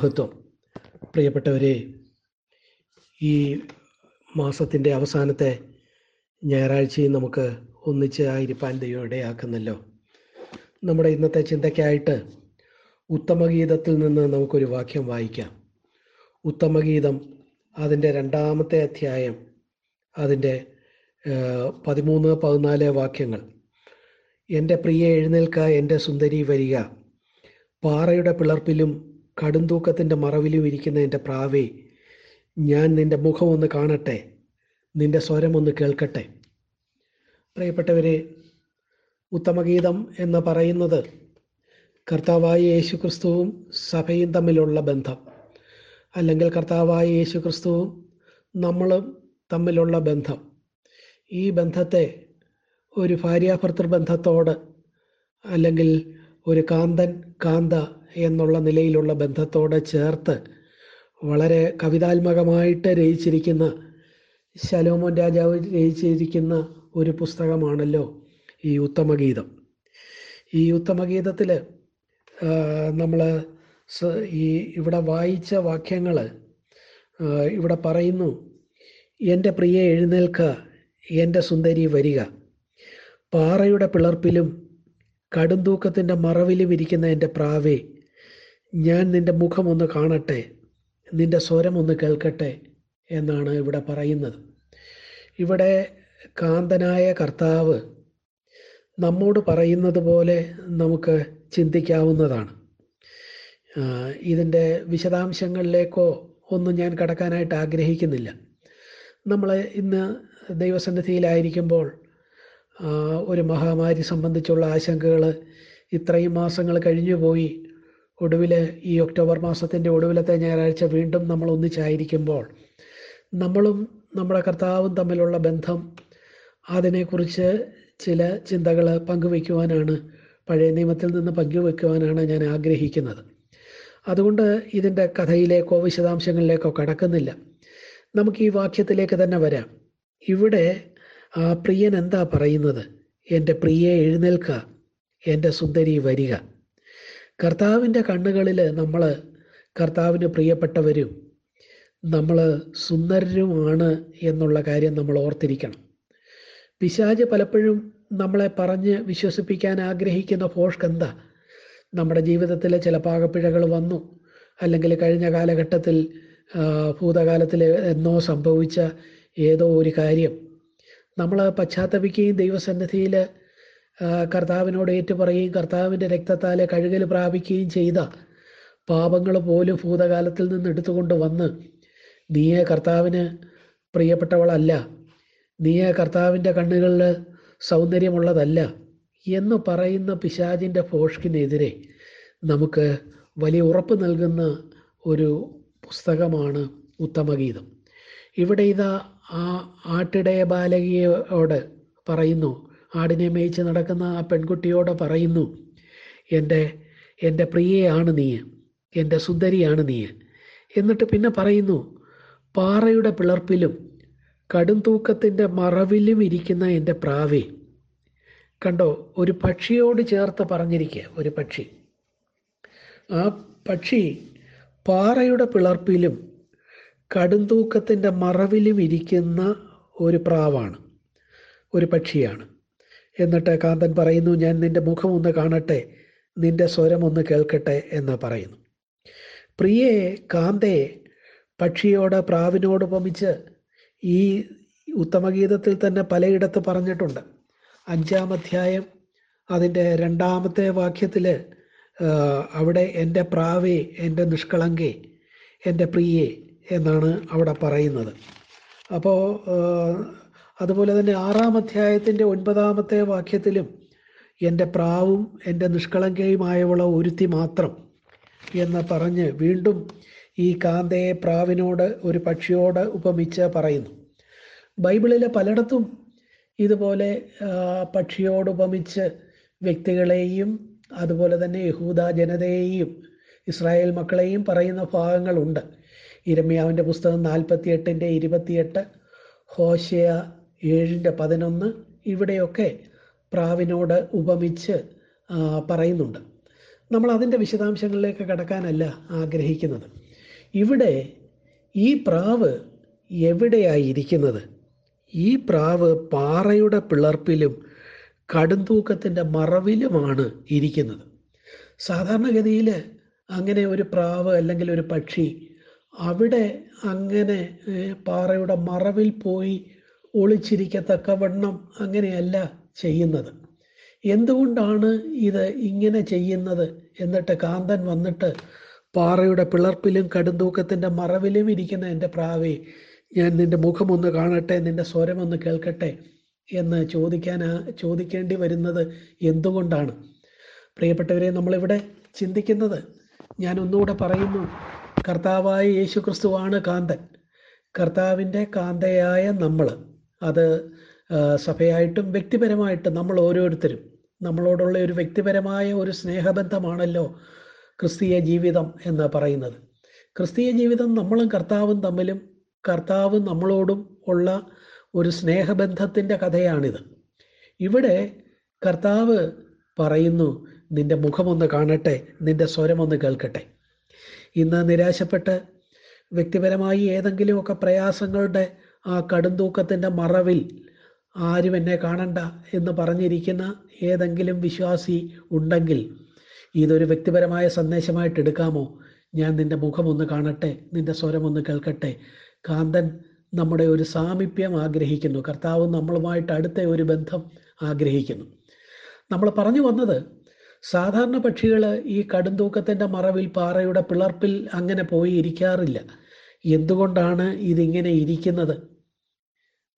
മഹത്വം പ്രിയപ്പെട്ടവരെ ഈ മാസത്തിന്റെ അവസാനത്തെ ഞായറാഴ്ചയും നമുക്ക് ഒന്നിച്ച് ആയിരിക്കാൻ ദൈവം ഇടയാക്കുന്നല്ലോ. നമ്മുടെ ഇന്നത്തെ ചിന്തയ്ക്കായിട്ട് ഉത്തമഗീതത്തിൽ നിന്ന് നമുക്കൊരു വാക്യം വായിക്കാം. ഉത്തമഗീതം അതിന്റെ രണ്ടാമത്തെ അധ്യായം അതിന്റെ പതിമൂന്ന് പതിനാല് വാക്യങ്ങൾ. എന്റെ പ്രിയ എഴുന്നേൽക്ക എന്റെ സുന്ദരി വരിക. പാറയുടെ പിളർപ്പിലും കടുംതൂക്കത്തിന്റെ മറവിലും ഇരിക്കുന്ന എന്റെ പ്രാവേ ഞാൻ നിന്റെ മുഖം ഒന്ന് കാണട്ടെ നിന്റെ സ്വരം ഒന്ന് കേൾക്കട്ടെ. പ്രിയപ്പെട്ടവരെ ഉത്തമഗീതം എന്ന് പറയുന്നത് കർത്താവായ യേശു ക്രിസ്തുവും സഭയും തമ്മിലുള്ള ബന്ധം. അല്ലെങ്കിൽ കർത്താവായ യേശു ക്രിസ്തുവും നമ്മളും തമ്മിലുള്ള ബന്ധം. ഈ ബന്ധത്തെ ഒരു ഭാര്യാഭർത്തൃ ബന്ധത്തോട് അല്ലെങ്കിൽ ഒരു കാന്തൻ കാന്ത എന്നുള്ള നിലയിലുള്ള ബന്ധത്തോട് ചേർത്ത് വളരെ കവിതാത്മകമായിട്ട് രചിച്ചിരിക്കുന്ന ശലോമോൻ രാജാവ് രചിച്ചിരിക്കുന്ന ഒരു പുസ്തകമാണല്ലോ ഈ ഉത്തമഗീതം. ഈ ഉത്തമഗീതത്തിൽ നമ്മൾ ഈ ഇവിടെ വായിച്ച വാക്യങ്ങൾ ഇവിടെ പറയുന്നു എന്റെ പ്രിയ എഴുന്നേൽക്ക എന്റെ സുന്ദരി വരിക. പാറയുടെ പിളർപ്പിലും കടുംതൂക്കത്തിന്റെ മറവിലും ഇരിക്കുന്ന എന്റെ പ്രാവേ ഞാൻ നിന്റെ മുഖം ഒന്ന് കാണട്ടെ നിന്റെ സ്വരം ഒന്ന് കേൾക്കട്ടെ എന്നാണ് ഇവിടെ പറയുന്നത്. ഇവിടെ കാന്തനായ കർത്താവ് നമ്മോട് പറയുന്നത് പോലെ നമുക്ക് ചിന്തിക്കാവുന്നതാണ്. ഇതിന്റെ വിശദാംശങ്ങളിലേക്കോ ഒന്നും ഞാൻ കടക്കാനായിട്ട് ആഗ്രഹിക്കുന്നില്ല. നമ്മൾ ഇന്ന് ദൈവസന്നിധിയിലായിരിക്കുമ്പോൾ ഒരു മഹാമാരി സംബന്ധിച്ചുള്ള ആശങ്കകൾ ഇത്രയും മാസങ്ങൾ കഴിഞ്ഞു പോയി ഒടുവിൽ ഈ ഒക്ടോബർ മാസത്തിന്റെ ഒടുവിലത്തെ ഞായറാഴ്ച വീണ്ടും നമ്മൾ ഒന്നിച്ചായിരിക്കുമ്പോൾ നമ്മളും നമ്മുടെ കർത്താവും തമ്മിലുള്ള ബന്ധം അതിനെക്കുറിച്ച് ചില ചിന്തകൾ പങ്കുവയ്ക്കുവാനാണ് പഴയ നിയമത്തിൽ നിന്ന് പങ്കുവെക്കുവാനാണ് ഞാൻ ആഗ്രഹിക്കുന്നത്. അതുകൊണ്ട് ഇതിന്റെ കഥയിലേക്കോ വിശദാംശങ്ങളിലേക്കോ കടക്കുന്നില്ല. നമുക്ക് ഈ വാക്യത്തിലേക്ക് തന്നെ വരാം. ഇവിടെ ആ പ്രിയൻ എന്താ പറയുന്നത്? എന്റെ പ്രിയെ എഴുന്നേൽക്കുക എന്റെ സുന്ദരി വരിക. കർത്താവിന്റെ കണ്ണുകളിൽ നമ്മൾ കർത്താവിന് പ്രിയപ്പെട്ടവരും നമ്മൾ സുന്ദരരുമാണ് എന്നുള്ള കാര്യം നമ്മൾ ഓർത്തിരിക്കണം. പിശാജ് പലപ്പോഴും നമ്മളെ പറഞ്ഞ് വിശ്വസിപ്പിക്കാൻ ആഗ്രഹിക്കുന്ന പോഷ്ക് എന്താ? നമ്മുടെ ജീവിതത്തിലെ ചില പാകപ്പിഴകൾ വന്നു. അല്ലെങ്കിൽ കഴിഞ്ഞ കാലഘട്ടത്തിൽ ഭൂതകാലത്തിൽ എന്നോ സംഭവിച്ച ഏതോ ഒരു കാര്യം. നമ്മൾ പശ്ചാത്തപിക്കുകയും ദൈവസന്നിധിയിൽ കർത്താവിനോട് ഏറ്റുപറയുകയും കർത്താവിന്റെ രക്തത്താലെ കഴുകൽ പ്രാപിക്കുകയും ചെയ്ത പാപങ്ങൾ പോലും ഭൂതകാലത്തിൽ നിന്ന് എടുത്തുകൊണ്ട് വന്ന് നീയെ കർത്താവിന് പ്രിയപ്പെട്ടവളല്ല നീയെ കർത്താവിന്റെ കണ്ണുകളിൽ സൗന്ദര്യമുള്ളതല്ല എന്ന് പറയുന്ന പിശാചിന്റെ ഫോഷ്കിനെതിരെ നമുക്ക് വലിയ ഉറപ്പ് നൽകുന്ന ഒരു പുസ്തകമാണ് ഉത്തമഗീതം. ഇവിടെ ഇതാ ആ ആട്ടിടയ ബാലകിയോട് പറയുന്നു ആടിനെ മേയിച്ച് നടക്കുന്ന ആ പെൺകുട്ടിയോട് പറയുന്നു എന്റെ എന്റെ പ്രിയയാണ് നീ എന്റെ സുന്ദരിയാണ് നീ. എന്നിട്ട് പിന്നെ പറയുന്നു പാറയുടെ പിളർപ്പിലും കടും തൂക്കത്തിന്റെ മറവിലും ഇരിക്കുന്ന എന്റെ പ്രാവേ. കണ്ടോ ഒരു പക്ഷിയോട് ചേർത്ത് പറഞ്ഞിരിക്കുക ഒരു പക്ഷി. ആ പക്ഷി പാറയുടെ പിളർപ്പിലും കടുംതൂക്കത്തിന്റെ മറവിലും ഇരിക്കുന്ന ഒരു പ്രാവാണ് ഒരു പക്ഷിയാണ്. എന്നിട്ട് കാന്തൻ പറയുന്നു ഞാൻ നിന്റെ മുഖം ഒന്ന് കാണട്ടെ നിന്റെ സ്വരം ഒന്ന് കേൾക്കട്ടെ എന്ന് പറയുന്നു. പ്രിയയെ കാന്തയെ പക്ഷിയോട് പ്രാവിനോട് ഉപമിച്ച് ഈ ഉത്തമഗീതത്തിൽ തന്നെ പലയിടത്ത് പറഞ്ഞിട്ടുണ്ട്. അഞ്ചാം അധ്യായം അതിന്റെ രണ്ടാമത്തെ വാക്യത്തിൽ അവിടെ എന്റെ പ്രാവേ എന്റെ നിഷ്കളങ്കേ എന്റെ പ്രിയേ എന്നാണ് അവിടെ പറയുന്നത്. അപ്പോൾ അതുപോലെ തന്നെ ആറാം അധ്യായത്തിന്റെ ഒൻപതാമത്തെ വാക്യത്തിലും എന്റെ പ്രാവും എന്റെ നിഷ്കളങ്കയുമായവള ഒരുത്തി മാത്രം എന്ന് പറഞ്ഞ് വീണ്ടും ഈ കാന്തയെ പ്രാവിനോട് ഒരു പക്ഷിയോട് ഉപമിച്ച് പറയുന്നു. ബൈബിളിലെ പലയിടത്തും ഇതുപോലെ പക്ഷിയോട് ഉപമിച്ച് വ്യക്തികളെയും അതുപോലെ തന്നെ യഹൂദ ജനതയെയും ഇസ്രായേൽ മക്കളെയും പറയുന്ന ഭാഗങ്ങളുണ്ട്. ഇരമ്യാവിന്റെ പുസ്തകം നാൽപ്പത്തി എട്ടിന്റെ ഇരുപത്തിയെട്ട് ഹോശയ ഏഴിന്റെ പതിനൊന്ന് ഇവിടെയൊക്കെ പ്രാവിനോട് ഉപമിച്ച് പറയുന്നുണ്ട്. നമ്മൾ അതിന്റെ വിശദാംശങ്ങളിലേക്ക് കടക്കാനല്ല ആഗ്രഹിക്കുന്നത്. ഇവിടെ ഈ പ്രാവ് എവിടെയായിരിക്കുന്നത്? ഈ പ്രാവ് പാറയുടെ പിളർപ്പിലും കടുംതൂക്കത്തിന്റെ മറവിലുമാണ് ഇരിക്കുന്നത്. സാധാരണഗതിയിൽ അങ്ങനെ ഒരു പ്രാവ് അല്ലെങ്കിൽ ഒരു പക്ഷി അവിടെ അങ്ങനെ പാറയുടെ മറവിൽ പോയി ഒളിച്ചിരിക്കത്തക്കവണ്ണം അങ്ങനെയല്ല ചെയ്യുന്നത്. എന്തുകൊണ്ടാണ് ഇത് ഇങ്ങനെ ചെയ്യുന്നത് എന്നിട്ട് കാന്തൻ വന്നിട്ട് പാറയുടെ പിളർപ്പിലും കടുംതൂക്കത്തിന്റെ മറവിലും ഇരിക്കുന്ന എന്റെ പ്രാവേ ഞാൻ നിന്റെ മുഖമൊന്ന് കാണട്ടെ നിന്റെ സ്വരമൊന്ന് കേൾക്കട്ടെ എന്ന് ചോദിക്കാൻ ചോദിക്കേണ്ടി വരുന്നത് എന്തുകൊണ്ടാണ്? പ്രിയപ്പെട്ടവരെ നമ്മളിവിടെ ചിന്തിക്കുന്നത് ഞാൻ ഒന്നുകൂടെ പറയുന്നു. കർത്താവായ യേശു ക്രിസ്തുവാണ് കാന്തൻ. കർത്താവിന്റെ കാന്തയായ നമ്മൾ. അത് സഭയായിട്ടും വ്യക്തിപരമായിട്ടും നമ്മൾ ഓരോരുത്തരും നമ്മളോടുള്ള ഒരു വ്യക്തിപരമായ ഒരു സ്നേഹബന്ധമാണല്ലോ ക്രിസ്തീയ ജീവിതം എന്ന് പറയുന്നത്. ക്രിസ്തീയ ജീവിതം നമ്മളും കർത്താവും തമ്മിലും കർത്താവ് നമ്മളോടും ഉള്ള ഒരു സ്നേഹബന്ധത്തിന്റെ കഥയാണിത്. ഇവിടെ കർത്താവ് പറയുന്നു നിന്റെ മുഖമൊന്ന് കാണട്ടെ നിന്റെ സ്വരമൊന്ന് കേൾക്കട്ടെ. ഇന്ന് നിരാശപ്പെട്ട് വ്യക്തിപരമായി ഏതെങ്കിലുമൊക്കെ പ്രയാസങ്ങളുടെ ആ കടുംതൂക്കത്തിന്റെ മറവിൽ ആരും എന്നെ കാണണ്ട എന്ന് പറഞ്ഞിരിക്കുന്ന ഏതെങ്കിലും വിശ്വാസി ഉണ്ടെങ്കിൽ ഇതൊരു വ്യക്തിപരമായ സന്ദേശമായിട്ട് എടുക്കാമോ? ഞാൻ നിന്റെ മുഖമൊന്ന് കാണട്ടെ നിന്റെ സ്വരം ഒന്ന് കേൾക്കട്ടെ. കാന്തൻ നമ്മുടെ ഒരു സാമീപ്യം ആഗ്രഹിക്കുന്നു. കർത്താവ് നമ്മളുമായിട്ട് അടുത്ത ഒരു ബന്ധം ആഗ്രഹിക്കുന്നു. നമ്മൾ പറഞ്ഞു വന്നത് സാധാരണ പക്ഷികൾ ഈ കടുംതൂക്കത്തിന്റെ മറവിൽ പാറയുടെ പിളർപ്പിൽ അങ്ങനെ പോയി ഇരിക്കാറില്ല. എന്തുകൊണ്ടാണ് ഇതിങ്ങനെ ഇരിക്കുന്നത്?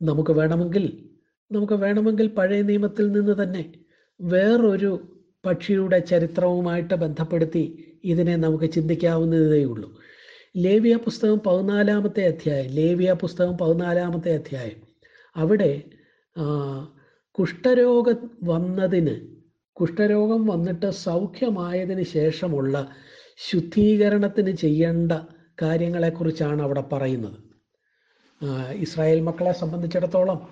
നമുക്ക് വേണമെങ്കിൽ നമുക്ക് വേണമെങ്കിൽ പഴയ നിയമത്തിൽ നിന്ന് തന്നെ വേറൊരു പക്ഷിയുടെ ചരിത്രവുമായിട്ട് ബന്ധപ്പെടുത്തി ഇതിനെ നമുക്ക് ചിന്തിക്കാവുന്നതേ ഉള്ളൂ. ലേവിയ പുസ്തകം പതിനാലാമത്തെ അധ്യായം ലേവിയ പുസ്തകം പതിനാലാമത്തെ അധ്യായം. അവിടെ കുഷ്ഠരോഗം വന്നതിന് കുഷ്ഠരോഗം വന്നിട്ട് സൗഖ്യമായതിന് ശേഷമുള്ള ശുദ്ധീകരണത്തിന് ചെയ്യേണ്ട കാര്യങ്ങളെക്കുറിച്ചാണ് അവിടെ പറയുന്നത്. ഇസ്രായേൽ മക്കളെ സംബന്ധിച്ചിടത്തോളം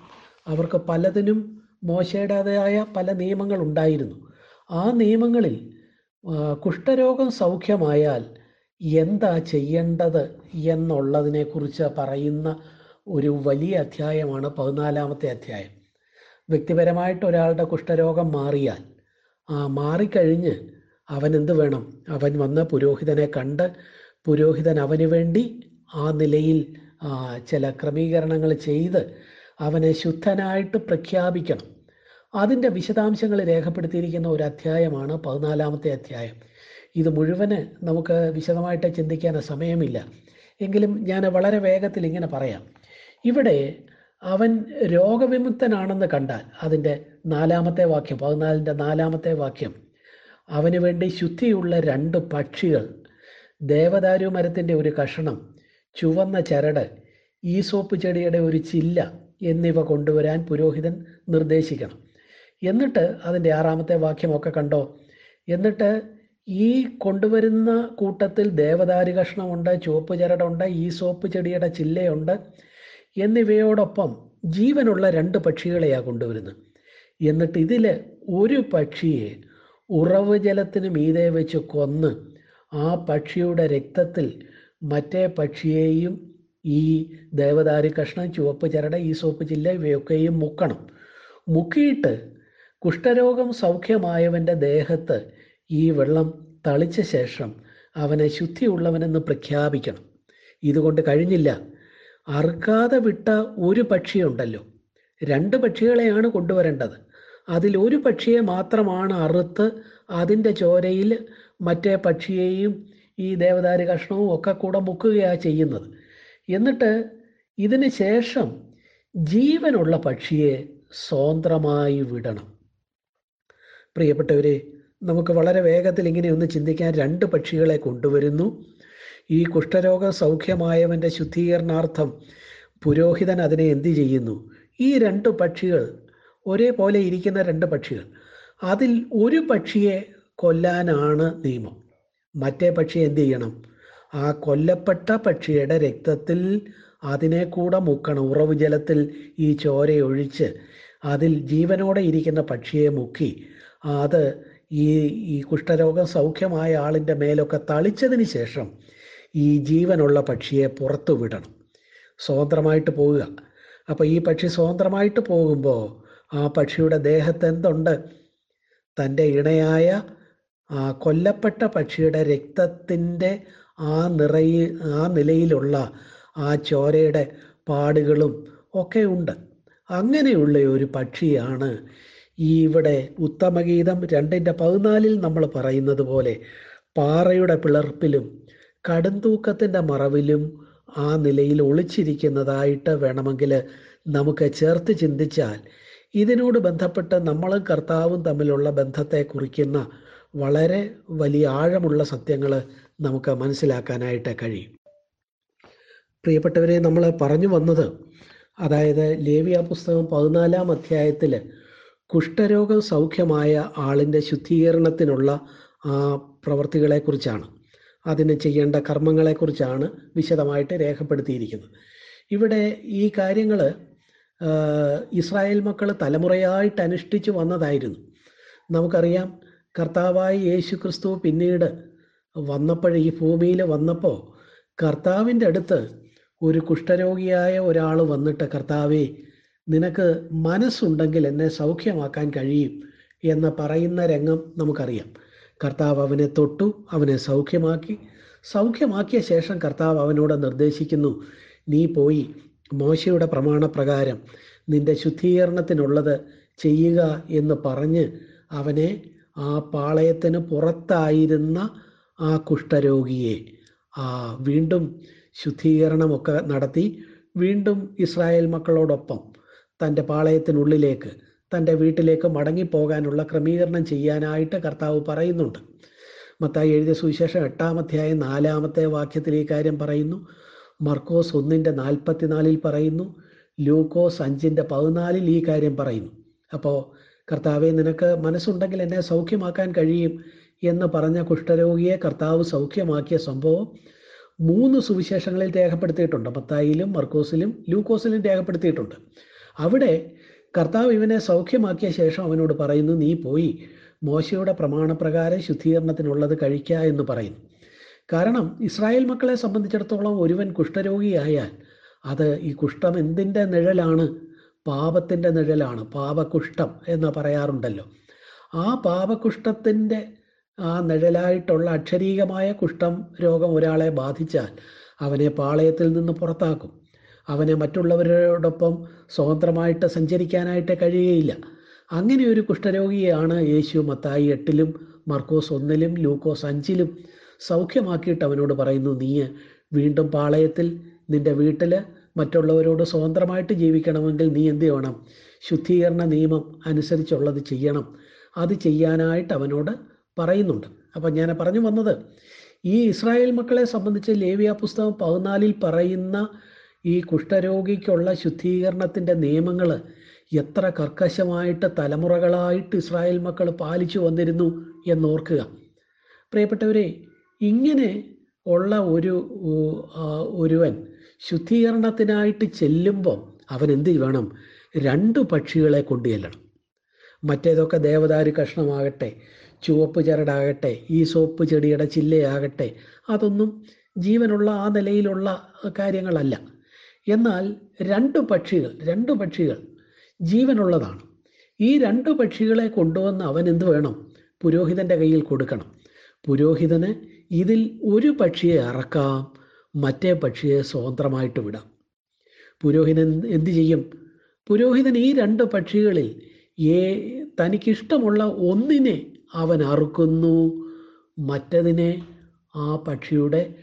അവർക്ക് പലതിനും മോശയുടേതായ പല നിയമങ്ങൾ ഉണ്ടായിരുന്നു ആ നിയമങ്ങളിൽ കുഷ്ഠരോഗം സൗഖ്യമായാൽ എന്താ ചെയ്യേണ്ടത് എന്നുള്ളതിനെക്കുറിച്ച് പറയുന്ന ഒരു വലിയ അധ്യായമാണ് പതിനാലാമത്തെ അധ്യായം. വ്യക്തിപരമായിട്ട് ഒരാളുടെ കുഷ്ഠരോഗം മാറിയാൽ ആ മാറിക്കഴിഞ്ഞ് അവൻ എന്ത് വേണം? അവൻ വന്ന് പുരോഹിതനെ കണ്ട് പുരോഹിതൻ അവന് വേണ്ടി ആ നിലയിൽ ചില ക്രമീകരണങ്ങൾ ചെയ്ത് അവനെ ശുദ്ധനായിട്ട് പ്രഖ്യാപിക്കണം. അതിന്റെ വിശദാംശങ്ങൾ രേഖപ്പെടുത്തിയിരിക്കുന്ന ഒരു അധ്യായമാണ് പതിനാലാമത്തെ അധ്യായം. ഇത് മുഴുവൻ നമുക്ക് വിശദമായിട്ട് ചിന്തിക്കാൻ സമയമില്ല. എങ്കിലും ഞാൻ വളരെ വേഗത്തിൽ ഇങ്ങനെ പറയാം. ഇവിടെ അവൻ രോഗവിമുക്തനാണെന്ന് കണ്ടാൽ അതിന്റെ നാലാമത്തെ വാക്യം പതിനാലിന്റെ നാലാമത്തെ വാക്യം അവന് വേണ്ടി ശുദ്ധിയുള്ള രണ്ട് പക്ഷികൾ ദേവദാരു മരത്തിന്റെ ഒരു കഷണം ചുവന്ന ചരട് ഈസോപ്പ് ചെടിയുടെ ഒരു ചില്ല എന്നിവ കൊണ്ടുവരാൻ പുരോഹിതൻ നിർദ്ദേശിക്കണം. എന്നിട്ട് അതിന്റെ ആറാമത്തെ വാക്യമൊക്കെ കണ്ടോ? എന്നിട്ട് ഈ കൊണ്ടുവരുന്ന കൂട്ടത്തിൽ ദേവദാരു കഷ്ണമുണ്ട് ചുവപ്പ് ചരടുണ്ട് ഈസോപ്പ് ചെടിയുടെ ചില്ലയുണ്ട് എന്നിവയോടൊപ്പം ജീവനുള്ള രണ്ട് പക്ഷികളെയാണ് കൊണ്ടുവരുന്നത്. എന്നിട്ട് ഇതിൽ ഒരു പക്ഷിയെ ഉറവ് ജലത്തിന് മീതെ വെച്ച് കൊന്ന് ആ പക്ഷിയുടെ രക്തത്തിൽ മറ്റേ പക്ഷിയെയും ഈ ദേവദാരി കഷ്ണം ചുവപ്പ് ചരട ഈ സോപ്പ് ചില്ല ഇവയൊക്കെയും മുക്കണം. മുക്കിയിട്ട് കുഷ്ഠരോഗം സൗഖ്യമായവന്റെ ദേഹത്ത് ഈ വെള്ളം തളിച്ച ശേഷം അവനെ ശുദ്ധിയുള്ളവനെന്ന് പ്രഖ്യാപിക്കണം. ഇതുകൊണ്ട് കഴിഞ്ഞില്ല. അറുക്കാതെ വിട്ട ഒരു പക്ഷിയുണ്ടല്ലോ. രണ്ട് പക്ഷികളെയാണ് കൊണ്ടുവരേണ്ടത്. അതിൽ ഒരു പക്ഷിയെ മാത്രമാണ് അറുത്ത് അതിന്റെ ചോരയിൽ മറ്റേ പക്ഷിയെയും ഈ ദേവദാരി കഷ്ണവും ഒക്കെ കൂടെ മുക്കുകയാണ് ചെയ്യുന്നത്. എന്നിട്ട് ഇതിന് ശേഷം ജീവനുള്ള പക്ഷിയെ സ്വതന്ത്രമായി വിടണം. പ്രിയപ്പെട്ടവരെ നമുക്ക് വളരെ വേഗത്തിൽ ഇങ്ങനെ ഒന്ന് ചിന്തിക്കാൻ രണ്ട് പക്ഷികളെ കൊണ്ടുവരുന്നു. ഈ കുഷ്ഠരോഗ സൗഖ്യമായവന്റെ ശുദ്ധീകരണാർത്ഥം പുരോഹിതൻ അതിനെ എന്ത് ചെയ്യുന്നു? ഈ രണ്ട് പക്ഷികൾ ഒരേപോലെ ഇരിക്കുന്ന രണ്ട് പക്ഷികൾ അതിൽ ഒരു പക്ഷിയെ കൊല്ലാനാണ് നിയമം. മറ്റേ പക്ഷി എന്ത് ചെയ്യണം? ആ കൊല്ലപ്പെട്ട പക്ഷിയുടെ രക്തത്തിൽ അതിനെ കൂടെ മുക്കണം. ഉറവ് ജലത്തിൽ ഈ ചോരയൊഴിച്ച് അതിൽ ജീവനോടെ ഇരിക്കുന്ന പക്ഷിയെ മുക്കി. അത് ഈ ഈ കുഷ്ഠരോഗം സൗഖ്യമായ ആളിന്റെ മേലൊക്കെ തളിച്ചതിന് ശേഷം ഈ ജീവനുള്ള പക്ഷിയെ പുറത്തു വിടണം. സ്വതന്ത്രമായിട്ട് പോവുക. അപ്പോൾ ഈ പക്ഷി സ്വതന്ത്രമായിട്ട് പോകുമ്പോൾ ആ പക്ഷിയുടെ ദേഹത്ത് എന്തുണ്ട്? തന്റെ ഇണയായ കൊല്ലപ്പെട്ട പക്ഷിയുടെ രക്തത്തിന്റെ ആ നിറയി ആ നിലയിലുള്ള ആ ചോരയുടെ പാടുകളും ഒക്കെ ഉണ്ട്. അങ്ങനെയുള്ള ഒരു പക്ഷിയാണ് ഈ ഇവിടെ ഉത്തമഗീതം രണ്ടിന്റെ പതിനാലിൽ നമ്മൾ പറയുന്നത് പോലെ പാറയുടെ പിളർപ്പിലും കടുംതൂക്കത്തിന്റെ മറവിലും ആ നിലയിൽ ഒളിച്ചിരിക്കുന്നതായിട്ട് വേണമെങ്കിൽ നമുക്ക് ചേർത്ത് ചിന്തിച്ചാൽ ഇതിനോട് ബന്ധപ്പെട്ട് നമ്മളും കർത്താവും തമ്മിലുള്ള ബന്ധത്തെ കുറിക്കുന്ന വളരെ വലിയ ആഴമുള്ള സത്യങ്ങൾ നമുക്ക് മനസ്സിലാക്കാനായിട്ട് കഴിയും. പ്രിയപ്പെട്ടവരെ നമ്മൾ പറഞ്ഞു വന്നത് അതായത് ലേവിയ പുസ്തകം പതിനാലാം അധ്യായത്തിൽ കുഷ്ഠരോഗം സൗഖ്യമായ ആളിന്റെ ശുദ്ധീകരണത്തിനുള്ള ആ പ്രവർത്തികളെക്കുറിച്ചാണ് അതിന് ചെയ്യേണ്ട കർമ്മങ്ങളെക്കുറിച്ചാണ് വിശദമായിട്ട് രേഖപ്പെടുത്തിയിരിക്കുന്നത്. ഇവിടെ ഈ കാര്യങ്ങൾ ഇസ്രായേൽ മക്കൾ തലമുറയായിട്ട് അനുഷ്ഠിച്ചു വന്നതായിരുന്നു. നമുക്കറിയാം കർത്താവായ യേശു ക്രിസ്തു പിന്നീട് വന്നപ്പോൾ ഈ ഭൂമിയിൽ വന്നപ്പോൾ കർത്താവിന്റെ അടുത്ത് ഒരു കുഷ്ഠരോഗിയായ ഒരാൾ വന്നിട്ട് കർത്താവേ നിനക്ക് മനസ്സുണ്ടെങ്കിൽ എന്നെ സൗഖ്യമാക്കാൻ കഴിയും എന്ന് പറയുന്ന രംഗം നമുക്കറിയാം. കർത്താവ് അവനെ തൊട്ടു അവനെ സൗഖ്യമാക്കി. സൗഖ്യമാക്കിയ ശേഷം കർത്താവ് അവനോട് നിർദ്ദേശിക്കുന്നു നീ പോയി മോശയുടെ പ്രമാണപ്രകാരം നിന്റെ ശുദ്ധീകരണത്തിനുള്ളത് ചെയ്യുക എന്ന് പറഞ്ഞ് അവനെ ആ പാളയത്തിന് പുറത്തായിരുന്ന ആ കുഷ്ഠരോഗിയെ ആ വീണ്ടും ശുദ്ധീകരണമൊക്കെ നടത്തി. വീണ്ടും ഇസ്രായേൽ മക്കളോടൊപ്പം തന്റെ പാളയത്തിനുള്ളിലേക്ക് തന്റെ വീട്ടിലേക്ക് മടങ്ങിപ്പോകാനുള്ള ക്രമീകരണം ചെയ്യാനായിട്ട് കർത്താവ് പറയുന്നുണ്ട്. മത്തായി എഴുതിയ സുവിശേഷം എട്ടാമധ്യായ നാലാമത്തെ വാക്യത്തിൽ ഈ കാര്യം പറയുന്നു. മർക്കോസ് ഒന്നിന്റെ നാൽപ്പത്തിനാലിൽ പറയുന്നു. ലൂക്കോസ് അഞ്ചിന്റെ പതിനാലിൽ ഈ കാര്യം പറയുന്നു. അപ്പോൾ കർത്താവെ നിനക്ക് മനസ്സുണ്ടെങ്കിൽ എന്നെ സൗഖ്യമാക്കാൻ കഴിയും എന്ന് പറഞ്ഞ കുഷ്ഠരോഗിയെ കർത്താവ് സൗഖ്യമാക്കിയ സംഭവം മൂന്ന് സുവിശേഷങ്ങളിൽ രേഖപ്പെടുത്തിയിട്ടുണ്ട്. മത്തായിലും മർക്കോസിലും ലൂക്കോസിലും രേഖപ്പെടുത്തിയിട്ടുണ്ട്. അവിടെ കർത്താവ് ഇവനെ സൗഖ്യമാക്കിയ ശേഷം അവനോട് പറയുന്നു നീ പോയി മോശയുടെ പ്രമാണപ്രകാരം ശുദ്ധീകരണത്തിനുള്ളത് കഴിക്കുക എന്ന് പറയുന്നു. കാരണം ഇസ്രായേൽ മക്കളെ സംബന്ധിച്ചിടത്തോളം ഒരുവൻ കുഷ്ഠരോഗിയായാൽ അത് ഈ കുഷ്ഠം എന്തിന്റെ നിഴലാണ്? പാപത്തിന്റെ നിഴലാണ് പാപകുഷ്ഠം എന്ന് പറയാറുണ്ടല്ലോ. ആ പാപകുഷ്ഠത്തിന്റെ ആ നിഴലായിട്ടുള്ള അക്ഷരീകമായ കുഷ്ഠം രോഗം ഒരാളെ ബാധിച്ചാൽ അവനെ പാളയത്തിൽ നിന്ന് പുറത്താക്കും. അവനെ മറ്റുള്ളവരോടൊപ്പം സ്വതന്ത്രമായിട്ട് സഞ്ചരിക്കാനായിട്ട് കഴിയുകയില്ല. അങ്ങനെ ഒരു കുഷ്ഠരോഗിയാണ് യേശു മത്തായി എട്ടിലും മർക്കോസ് ഒന്നിലും ലൂക്കോസ് അഞ്ചിലും സൗഖ്യമാക്കിയിട്ട് അവനോട് പറയുന്നു നീ വീണ്ടും പാളയത്തിൽ നിന്റെ വീട്ടിൽ മറ്റുള്ളവരോട് സ്വതന്ത്രമായിട്ട് ജീവിക്കണമെങ്കിൽ നീ എന്ത് ചെയ്യണം? ശുദ്ധീകരണ നിയമം അനുസരിച്ചുള്ളത് ചെയ്യണം. അത് ചെയ്യാനായിട്ട് അവനോട് പറയുന്നുണ്ട്. അപ്പം ഞാൻ പറഞ്ഞു വന്നത് ഈ ഇസ്രായേൽ മക്കളെ സംബന്ധിച്ച് ലേവിയ പുസ്തകം പതിനാലിൽ പറയുന്ന ഈ കുഷ്ഠരോഗിക്കുള്ള ശുദ്ധീകരണത്തിന്റെ നിയമങ്ങൾ എത്ര കർക്കശമായിട്ട് തലമുറകളായിട്ട് ഇസ്രായേൽ മക്കൾ പാലിച്ചു വന്നിരുന്നു എന്നോർക്കുക. പ്രിയപ്പെട്ടവരെ ഇങ്ങനെ ഉള്ള ഒരു ഒരുവൻ ശുദ്ധീകരണത്തിനായിട്ട് ചെല്ലുമ്പോൾ അവൻ എന്ത് വേണം രണ്ട് പക്ഷികളെ കൊണ്ടു ചെല്ലണം. മറ്റേതൊക്കെ ദേവദാരി കഷ്ണമാകട്ടെ ചുവപ്പ് ചരടാകട്ടെ ഈ സോപ്പ് ചെടിയുടെ ചില്ലയാകട്ടെ അതൊന്നും ജീവനുള്ള ആ നിലയിലുള്ള കാര്യങ്ങളല്ല. എന്നാൽ രണ്ട് പക്ഷികൾ രണ്ട് പക്ഷികൾ ജീവനുള്ളതാണ്. ഈ രണ്ട് പക്ഷികളെ കൊണ്ടുവന്ന് അവൻ എന്ത് വേണം? പുരോഹിതന്റെ കയ്യിൽ കൊടുക്കണം. പുരോഹിതന് ഇതിൽ ഒരു പക്ഷിയെ അറക്കാം. മറ്റേ പക്ഷിയെ സ്വതന്ത്രമായിട്ട് വിടാം. പുരോഹിതൻ എന്ത് ചെയ്യും? പുരോഹിതൻ ഈ രണ്ട് പക്ഷികളിൽ ഏ തനിക്കിഷ്ടമുള്ള ഒന്നിനെ അവൻ അറുക്കുന്നു. മറ്റതിനെ ആ പക്ഷിയുടെ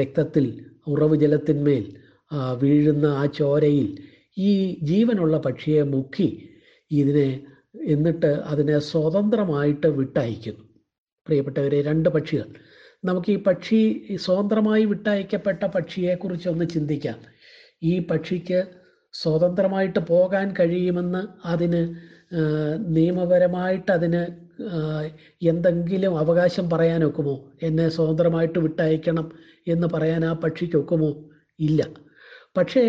രക്തത്തിൽ ഉറവ് ജലത്തിന്മേൽ വീഴുന്ന ആ ചോരയിൽ ഈ ജീവനുള്ള പക്ഷിയെ മുക്കി ഇതിനെ എന്നിട്ട് അതിനെ സ്വതന്ത്രമായിട്ട് വിട്ടയക്കുന്നു. പ്രിയപ്പെട്ടവരെ രണ്ട് പക്ഷികൾ. നമുക്ക് ഈ പക്ഷി സ്വതന്ത്രമായി വിട്ടയക്കപ്പെട്ട പക്ഷിയെക്കുറിച്ച് ഒന്ന് ചിന്തിക്കാം. ഈ പക്ഷിക്ക് സ്വതന്ത്രമായിട്ട് പോകാൻ കഴിയുമെന്ന് അതിന് നിയമപരമായിട്ട് അതിന് എന്തെങ്കിലും അവകാശം പറയാൻ ഒക്കുമോ എന്നെ സ്വതന്ത്രമായിട്ട് വിട്ടയക്കണം എന്ന് പറയാൻ ആ പക്ഷിക്ക് ഒക്കുമോ ഇല്ല. പക്ഷേ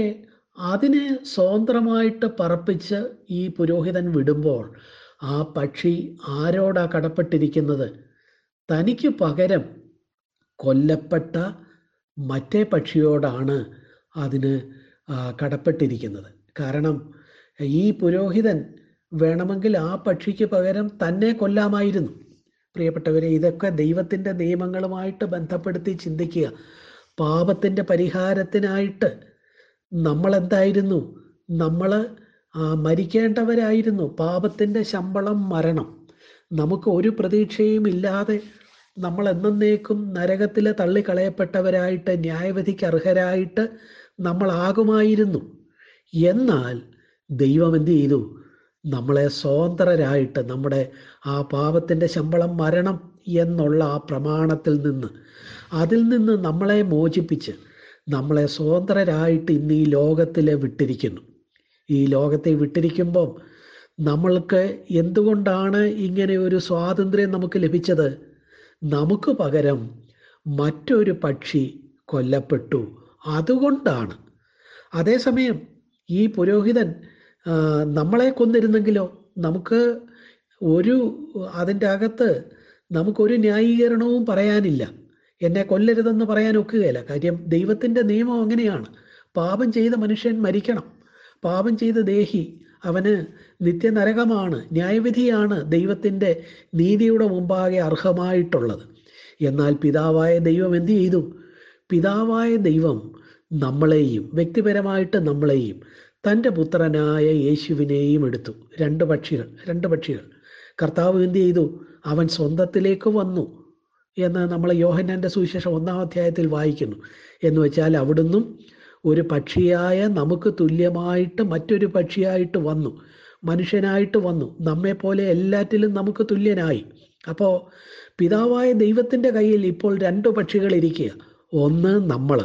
അതിനെ സ്വതന്ത്രമായിട്ട് പറപ്പിച്ച് ഈ പുരോഹിതൻ വിടുമ്പോൾ ആ പക്ഷി ആരോടാ കടപ്പെട്ടിരിക്കുന്നത്? തനിക്ക് പകരം കൊല്ലപ്പെട്ട മറ്റേ പക്ഷിയോടാണ് അതിന് കടപ്പെട്ടിരിക്കുന്നത്. കാരണം ഈ പുരോഹിതൻ വേണമെങ്കിൽ ആ പക്ഷിക്ക് പകരം തന്നെ കൊല്ലാമായിരുന്നു. പ്രിയപ്പെട്ടവരെ ഇതൊക്കെ ദൈവത്തിന്റെ നിയമങ്ങളുമായിട്ട് ബന്ധപ്പെടുത്തി ചിന്തിക്കുക. പാപത്തിന്റെ പരിഹാരത്തിനായിട്ട് നമ്മൾ എന്തായിരുന്നു നമ്മൾ മരിക്കേണ്ടവരായിരുന്നു. പാപത്തിന്റെ ശമ്പളം മരണം. നമുക്ക് ഒരു പ്രതീക്ഷയും ഇല്ലാതെ നമ്മൾ എന്നേക്കും നരകത്തിലെ തള്ളിക്കളയപ്പെട്ടവരായിട്ട് ന്യായവിധിക്ക് അർഹരായിട്ട് നമ്മളാകുമായിരുന്നു. എന്നാൽ ദൈവം എന്ത് ചെയ്തു? നമ്മളെ സ്വതന്ത്രരായിട്ട് നമ്മുടെ ആ പാപത്തിന്റെ ശമ്പളം മരണം എന്നുള്ള ആ പ്രമാണത്തിൽ നിന്ന് അതിൽ നിന്ന് നമ്മളെ മോചിപ്പിച്ച് നമ്മളെ സ്വതന്ത്രരായിട്ട് ഇന്ന് ഈ ലോകത്തിൽ വിട്ടിരിക്കുന്നു. ഈ ലോകത്തെ വിട്ടിരിക്കുമ്പം നമ്മൾക്ക് എന്തുകൊണ്ടാണ് ഇങ്ങനെ ഒരു സ്വാതന്ത്ര്യം നമുക്ക് ലഭിച്ചത്? നമുക്ക് പകരം മറ്റൊരു പക്ഷി കൊല്ലപ്പെട്ടു. അതുകൊണ്ടാണ്. അതേസമയം ഈ പുരോഹിതൻ നമ്മളെ കൊന്നിരുന്നെങ്കിലോ? നമുക്ക് ഒരു അതിന്റെ അകത്ത് നമുക്കൊരു ന്യായീകരണവും പറയാനില്ല. എന്നെ കൊല്ലരുതെന്ന് പറയാൻ ഒക്കുകയില്ല. കാര്യം ദൈവത്തിന്റെ നിയമം അങ്ങനെയാണ്. പാപം ചെയ്ത മനുഷ്യൻ മരിക്കണം. പാപം ചെയ്ത ദേഹി അവന് നിത്യനരകമാണ് ന്യായവിധിയാണ് ദൈവത്തിന്റെ നീതിയുടെ മുമ്പാകെ അർഹമായിട്ടുള്ളത്. എന്നാൽ പിതാവായ ദൈവം എന്ത് ചെയ്തു? പിതാവായ ദൈവം നമ്മളെയും വ്യക്തിപരമായിട്ട് നമ്മളെയും തന്റെ പുത്രനായ യേശുവിനെയും എടുത്തു. രണ്ട് പക്ഷികൾ രണ്ട് പക്ഷികൾ. കർത്താവ് എന്ത് ചെയ്തു? അവൻ സ്വന്തത്തിലേക്ക് വന്നു എന്ന് നമ്മൾ യോഹന്നാന്റെ സുവിശേഷം ഒന്നാം അധ്യായത്തിൽ വായിക്കുന്നു. എന്ന് വെച്ചാൽ അവിടുന്നും ഒരു പക്ഷിയായ നമുക്ക് തുല്യമായിട്ട് മറ്റൊരു പക്ഷിയായിട്ട് വന്നു. മനുഷ്യനായിട്ട് വന്നു. നമ്മെപ്പോലെ എല്ലാറ്റിലും നമുക്ക് തുല്യനായി. അപ്പോൾ പിതാവായ ദൈവത്തിന്റെ കയ്യിൽ ഇപ്പോൾ രണ്ടു പക്ഷികൾ ഇരിക്കുക. ഒന്ന് നമ്മൾ.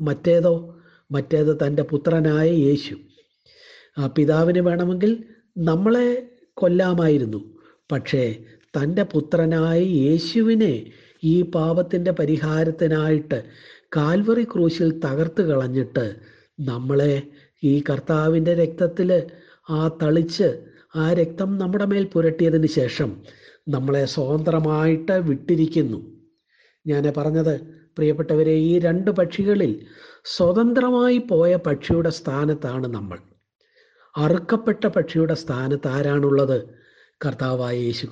മറ്റേതോ? മറ്റേത് തന്റെ പുത്രനായ യേശു. ആ പിതാവിന് വേണമെങ്കിൽ നമ്മളെ കൊല്ലാമായിരുന്നു. പക്ഷേ തന്റെ പുത്രനായ യേശുവിനെ ഈ പാപത്തിന്റെ പരിഹാരത്തിനായിട്ട് കാൽവറി ക്രൂശിൽ തകർത്ത് കളഞ്ഞിട്ട് നമ്മളെ ഈ കർത്താവിന്റെ രക്തത്തിൽ ആ തളിച്ച് ആ രക്തം നമ്മുടെ മേൽ പുരട്ടിയതിന് ശേഷം നമ്മളെ സ്വതന്ത്രമായിട്ട് വിട്ടിരിക്കുന്നു. ഞാൻ പറഞ്ഞത് പ്രിയപ്പെട്ടവരെ ഈ രണ്ട് പക്ഷികളിൽ സ്വതന്ത്രമായി പോയ പക്ഷിയുടെ സ്ഥാനത്താണ് നമ്മൾ. അറുക്കപ്പെട്ട പക്ഷിയുടെ സ്ഥാനത്ത് ആരാണുള്ളത്? കർത്താവായ യേശു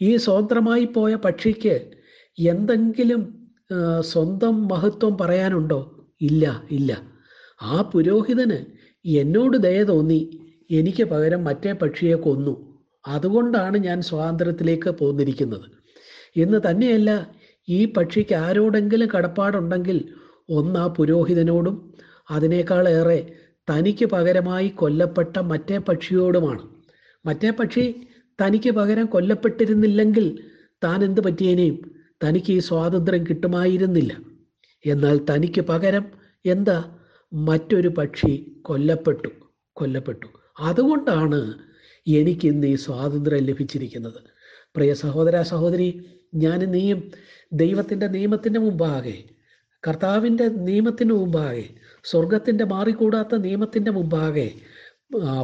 ഈ സ്വതന്ത്രമായി പോയ പക്ഷിക്ക് എന്തെങ്കിലും സ്വന്തം മഹത്വം പറയാനുണ്ടോ? ഇല്ല ഇല്ല. ആ പുരോഹിതന് എന്നോട് ദയ തോന്നി. എനിക്ക് പകരം മറ്റേ പക്ഷിയെ കൊന്നു. അതുകൊണ്ടാണ് ഞാൻ സ്വാതന്ത്ര്യത്തിലേക്ക് പോന്നിരിക്കുന്നത്. എന്ന് തന്നെയല്ല ഈ പക്ഷിക്ക് ആരോടെങ്കിലും കടപ്പാടുണ്ടെങ്കിൽ ഒന്ന് ആ പുരോഹിതനോടും അതിനേക്കാളേറെ തനിക്ക് പകരമായി കൊല്ലപ്പെട്ട മറ്റേ പക്ഷിയോടുമാണ്. മറ്റേ പക്ഷി തനിക്ക് പകരം കൊല്ലപ്പെട്ടിരുന്നില്ലെങ്കിൽ താൻ എന്ത് പറ്റിയേനെയും? തനിക്ക് ഈ സ്വാതന്ത്ര്യം കിട്ടുമായിരുന്നില്ല. എന്നാൽ തനിക്ക് പകരം എന്താ? മറ്റൊരു പക്ഷി കൊല്ലപ്പെട്ടു കൊല്ലപ്പെട്ടു. അതുകൊണ്ടാണ് എനിക്ക് ഇന്ന് ഈ സ്വാതന്ത്ര്യം ലഭിച്ചിരിക്കുന്നത്. പ്രിയ സഹോദര സഹോദരി ഞാൻ നീയും ദൈവത്തിന്റെ നിയമത്തിന്റെ മുമ്പാകെ കർത്താവിന്റെ നിയമത്തിന് മുമ്പാകെ സ്വർഗത്തിന്റെ മാറിക്കൂടാത്ത നിയമത്തിന്റെ മുമ്പാകെ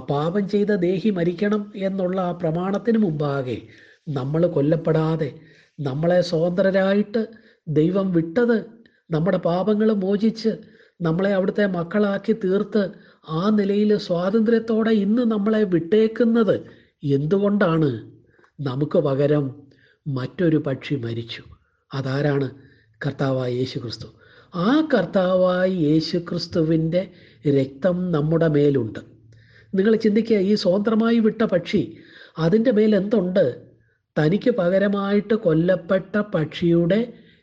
പാപം ചെയ്ത ദേഹി മരിക്കണം എന്നുള്ള ആ പ്രമാണത്തിന് മുമ്പാകെ നമ്മൾ കൊല്ലപ്പെടാതെ നമ്മളെ സ്വതന്ത്രരായിട്ട് ദൈവം വിട്ടത് നമ്മുടെ പാപങ്ങൾ മോചിച്ച് നമ്മളെ അവിടുത്തെ മക്കളാക്കി തീർത്ത് ആ നിലയിൽ സ്വാതന്ത്ര്യത്തോടെ ഇന്ന് നമ്മളെ വിട്ടേക്കുന്നത് എന്തുകൊണ്ടാണ്? നമുക്ക് പകരം മറ്റൊരു പക്ഷി മരിച്ചു. അതാരാണ്? കർത്താവായ യേശു ക്രിസ്തു ആ കർത്താവായ യേശു ക്രിസ്തുവിന്റെ രക്തം നമ്മുടെ മേലുണ്ട്. നിങ്ങൾ ചിന്തിക്കുക ഈ സ്വതന്ത്രമായി വിട്ട പക്ഷി അതിന്റെ മേൽ എന്തുണ്ട് തനിക്ക് പകരമായിട്ട് കൊല്ലപ്പെട്ട പക്ഷിയുടെ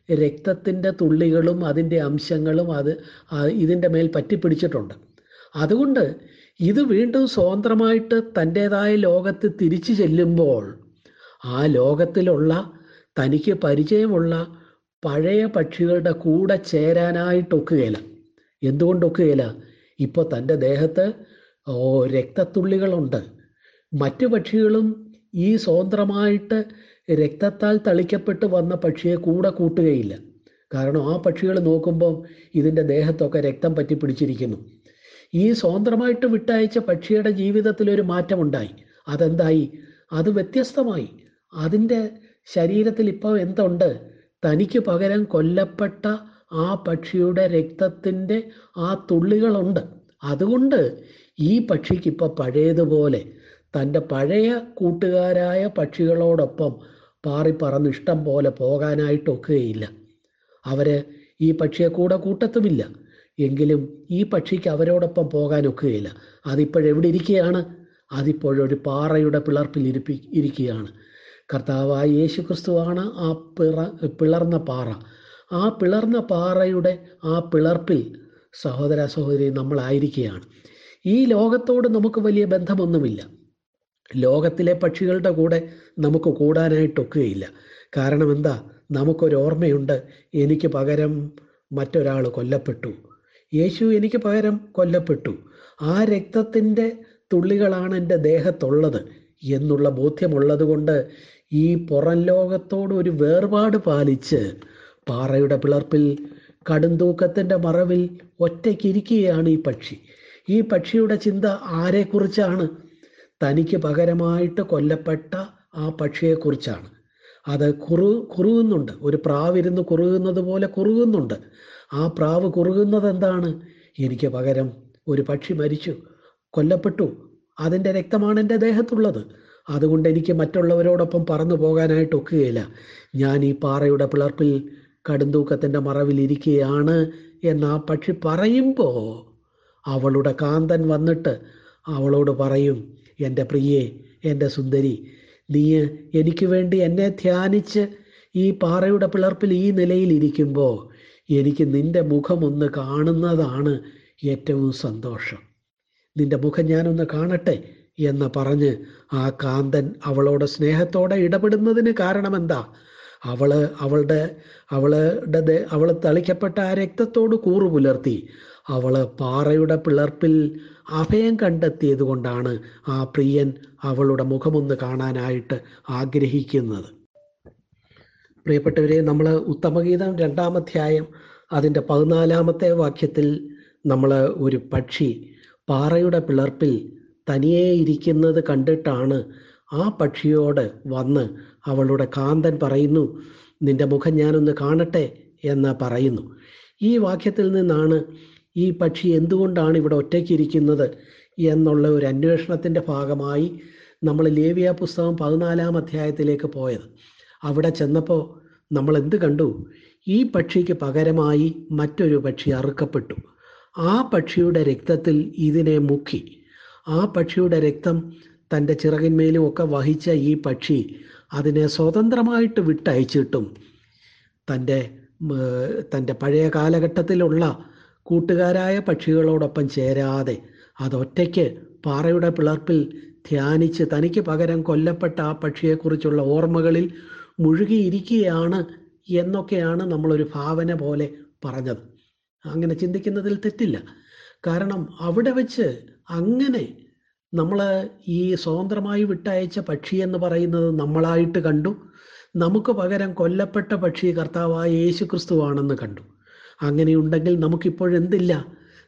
രക്തത്തിന്റെ തുള്ളികളും അതിന്റെ അംശങ്ങളും അത് ഇതിന്റെ മേൽ പറ്റിപ്പിടിച്ചിട്ടുണ്ട്. അതുകൊണ്ട് ഇത് വീണ്ടും സ്വതന്ത്രമായിട്ട് തന്റേതായ ലോകത്ത് തിരിച്ചു ചെല്ലുമ്പോൾ ആ ലോകത്തിലുള്ള തനിക്ക് പരിചയമുള്ള പഴയ പക്ഷികളുടെ കൂടെ ചേരാനായിട്ട് ചേരാനായിട്ടൊക്കുകയില്ല എന്തുകൊണ്ടൊക്കുകയില്ല ഇപ്പോൾ തന്റെ ദേഹത്ത് രക്തത്തുള്ളികളുണ്ട്. മറ്റു പക്ഷികളും ഈ സ്വതന്ത്രമായിട്ട് രക്തത്താൽ തളിക്കപ്പെട്ട് വന്ന പക്ഷിയെ കൂടെ കൂട്ടുകയില്ല. കാരണം ആ പക്ഷികൾ നോക്കുമ്പോൾ ഇതിന്റെ ദേഹത്തൊക്കെ രക്തം പറ്റി പിടിച്ചിരിക്കുന്നു. ഈ സ്വതന്ത്രമായിട്ട് വിട്ടയച്ച പക്ഷിയുടെ ജീവിതത്തിൽ ഒരു മാറ്റമുണ്ടായി. അതെന്തായി? അത് വ്യത്യസ്തമായി. അതിന്റെ ശരീരത്തിൽ ഇപ്പോൾ എന്തുണ്ട്? തനിക്ക് പകരം കൊല്ലപ്പെട്ട ആ പക്ഷിയുടെ രക്തത്തിന്റെ ആ തുള്ളികളുണ്ട്. അതുകൊണ്ട് ഈ പക്ഷിക്കിപ്പോൾ പഴയതുപോലെ തന്റെ പഴയ കൂട്ടുകാരായ പക്ഷികളോടൊപ്പം പാറി പറന്ന് ഇഷ്ടം പോലെ പോകാനായിട്ടൊക്കുകയില്ല അവർ ഈ പക്ഷിയെ കൂടെ കൂട്ടത്തുമില്ല. എങ്കിലും ഈ പക്ഷിക്ക് അവരോടൊപ്പം പോകാനൊക്കുകയില്ല അതിപ്പോഴെവിടെ ഇരിക്കുകയാണ് അതിപ്പോഴൊരു പാറയുടെ പിളർപ്പിൽ ഇരിപ്പി ഇരിക്കുകയാണ്. കർത്താവായ യേശു ക്രിസ്തുവാണ് ആ പിറ പിളർന്ന പാറ. ആ പിളർന്ന പാറയുടെ ആ പിളർപ്പിൽ സഹോദര സഹോദരി നമ്മളായിരിക്കുകയാണ്. ഈ ലോകത്തോട് നമുക്ക് വലിയ ബന്ധമൊന്നുമില്ല. ലോകത്തിലെ പക്ഷികളുടെ കൂടെ നമുക്ക് കൂടാനായിട്ടൊക്കുകയില്ല കാരണം എന്താ നമുക്കൊരു ഓർമ്മയുണ്ട് എനിക്ക് പകരം മറ്റൊരാൾ കൊല്ലപ്പെട്ടു. യേശു എനിക്ക് പകരം കൊല്ലപ്പെട്ടു. ആ രക്തത്തിന്റെ തുള്ളികളാണ് എന്റെ ദേഹത്തുള്ളത് എന്നുള്ള ബോധ്യമുള്ളത് കൊണ്ട് ഈ പുറം ലോകത്തോട് ഒരു വേർപാട് പാലിച്ച് പാറയുടെ പിളർപ്പിൽ കടുംതൂക്കത്തിന്റെ മറവിൽ ഒറ്റയ്ക്കിരിക്കുകയാണ് ഈ പക്ഷി. ഈ പക്ഷിയുടെ ചിന്ത ആരെക്കുറിച്ചാണ്? തനിക്ക് പകരമായിട്ട് കൊല്ലപ്പെട്ട ആ പക്ഷിയെക്കുറിച്ചാണ്. അത് കുറു കുറുകുന്നുണ്ട്. ഒരു പ്രാവിരുന്ന് കുറുകുന്നത് പോലെ കുറുകുന്നുണ്ട്. ആ പ്രാവ് കുറുകുന്നത് എന്താണ്? എനിക്ക് പകരം ഒരു പക്ഷി മരിച്ചു. കൊല്ലപ്പെട്ടു. അതിന്റെ രക്തമാണ് എന്റെ ദേഹത്തുള്ളത്. അതുകൊണ്ട് എനിക്ക് മറ്റുള്ളവരോടൊപ്പം പറന്നു പോകാനായിട്ട് ഒക്കുകയില്ല. ഞാൻ ഈ പാറയുടെ പിളർപ്പിൽ കടുന്തൂക്കത്തിന്റെ മറവിലിരിക്കുകയാണ് എന്ന് ആ പക്ഷി പറയുമ്പോൾ അവളുടെ കാന്തൻ വന്നിട്ട് അവളോട് പറയും എന്റെ പ്രിയേ എന്റെ സുന്ദരി നീ എനിക്ക് വേണ്ടി എന്നെ ധ്യാനിച്ച് ഈ പാറയുടെ പിളർപ്പിൽ ഈ നിലയിൽ ഇരിക്കുമ്പോൾ എനിക്ക് നിന്റെ മുഖമൊന്ന് കാണുന്നതാണ് ഏറ്റവും സന്തോഷം. നിന്റെ മുഖം ഞാനൊന്ന് കാണട്ടെ എന്ന് പറഞ്ഞ് ആ കാന്തൻ അവളോട് സ്നേഹത്തോടെ ഇടപെടുന്നതിന് കാരണം എന്താ അവൾ അവളുടെ അവളുടെ അവൾ തളിക്കപ്പെട്ട ആ രക്തത്തോട് കൂറു പുലർത്തി അവൾ പാറയുടെ പിളർപ്പിൽ അഭയം കണ്ടെത്തിയത് കൊണ്ടാണ് ആ പ്രിയൻ അവളുടെ മുഖമൊന്ന് കാണാനായിട്ട് ആഗ്രഹിക്കുന്നത്. പ്രിയപ്പെട്ടവരെ നമ്മൾ ഉത്തമഗീതം രണ്ടാമധ്യായം അതിന്റെ പതിനാലാമത്തെ വാക്യത്തിൽ നമ്മൾ ഒരു പക്ഷി പാറയുടെ പിളർപ്പിൽ തനിയെ ഇരിക്കുന്നത് കണ്ടിട്ടാണ് ആ പക്ഷിയോട് വന്ന് അവളുടെ കാന്തൻ പറയുന്നു നിന്റെ മുഖം ഞാനൊന്ന് കാണട്ടെ എന്ന് പറയുന്നു. ഈ വാക്യത്തിൽ നിന്നാണ് ഈ പക്ഷി എന്തുകൊണ്ടാണ് ഇവിടെ ഒറ്റയ്ക്ക് ഇരിക്കുന്നത് എന്നുള്ള ഒരു അന്വേഷണത്തിന്റെ ഭാഗമായി നമ്മൾ ലേവിയ പുസ്തകം പതിനാലാം അധ്യായത്തിലേക്ക് പോയത്. അവിടെ ചെന്നപ്പോൾ നമ്മൾ എന്ത് കണ്ടു? ഈ പക്ഷിക്ക് പകരമായി മറ്റൊരു പക്ഷി അറുക്കപ്പെട്ടു. ആ പക്ഷിയുടെ രക്തത്തിൽ ഇതിനെ മുക്കി. ആ പക്ഷിയുടെ രക്തം തന്റെ ചിറകിന്മേലും ഒക്കെ വഹിച്ച ഈ പക്ഷി അതിനെ സ്വതന്ത്രമായിട്ട് വിട്ടയച്ചിട്ടും തന്റെ തന്റെ പഴയ കാലഘട്ടത്തിലുള്ള കൂട്ടുകാരായ പക്ഷികളോടൊപ്പം ചേരാതെ അതൊറ്റയ്ക്ക് പാറയുടെ പിളർപ്പിൽ ധ്യാനിച്ച് തനിക്ക് പകരം കൊല്ലപ്പെട്ട ആ പക്ഷിയെക്കുറിച്ചുള്ള ഓർമ്മകളിൽ മുഴുകിയിരിക്കുകയാണ് എന്നൊക്കെയാണ് നമ്മളൊരു ഭാവന പോലെ പറഞ്ഞത്. അങ്ങനെ ചിന്തിക്കുന്നതിൽ തെറ്റില്ല. കാരണം അവിടെ വെച്ച് അങ്ങനെ നമ്മൾ ഈ സ്വതന്ത്രമായി വിട്ടയച്ച പക്ഷി എന്ന് പറയുന്നത് നമ്മളായിട്ട് കണ്ടു. നമുക്ക് പകരം കൊല്ലപ്പെട്ട പക്ഷി കർത്താവായ യേശു ക്രിസ്തുവാണെന്ന് കണ്ടു. അങ്ങനെയുണ്ടെങ്കിൽ നമുക്കിപ്പോഴെന്തില്ല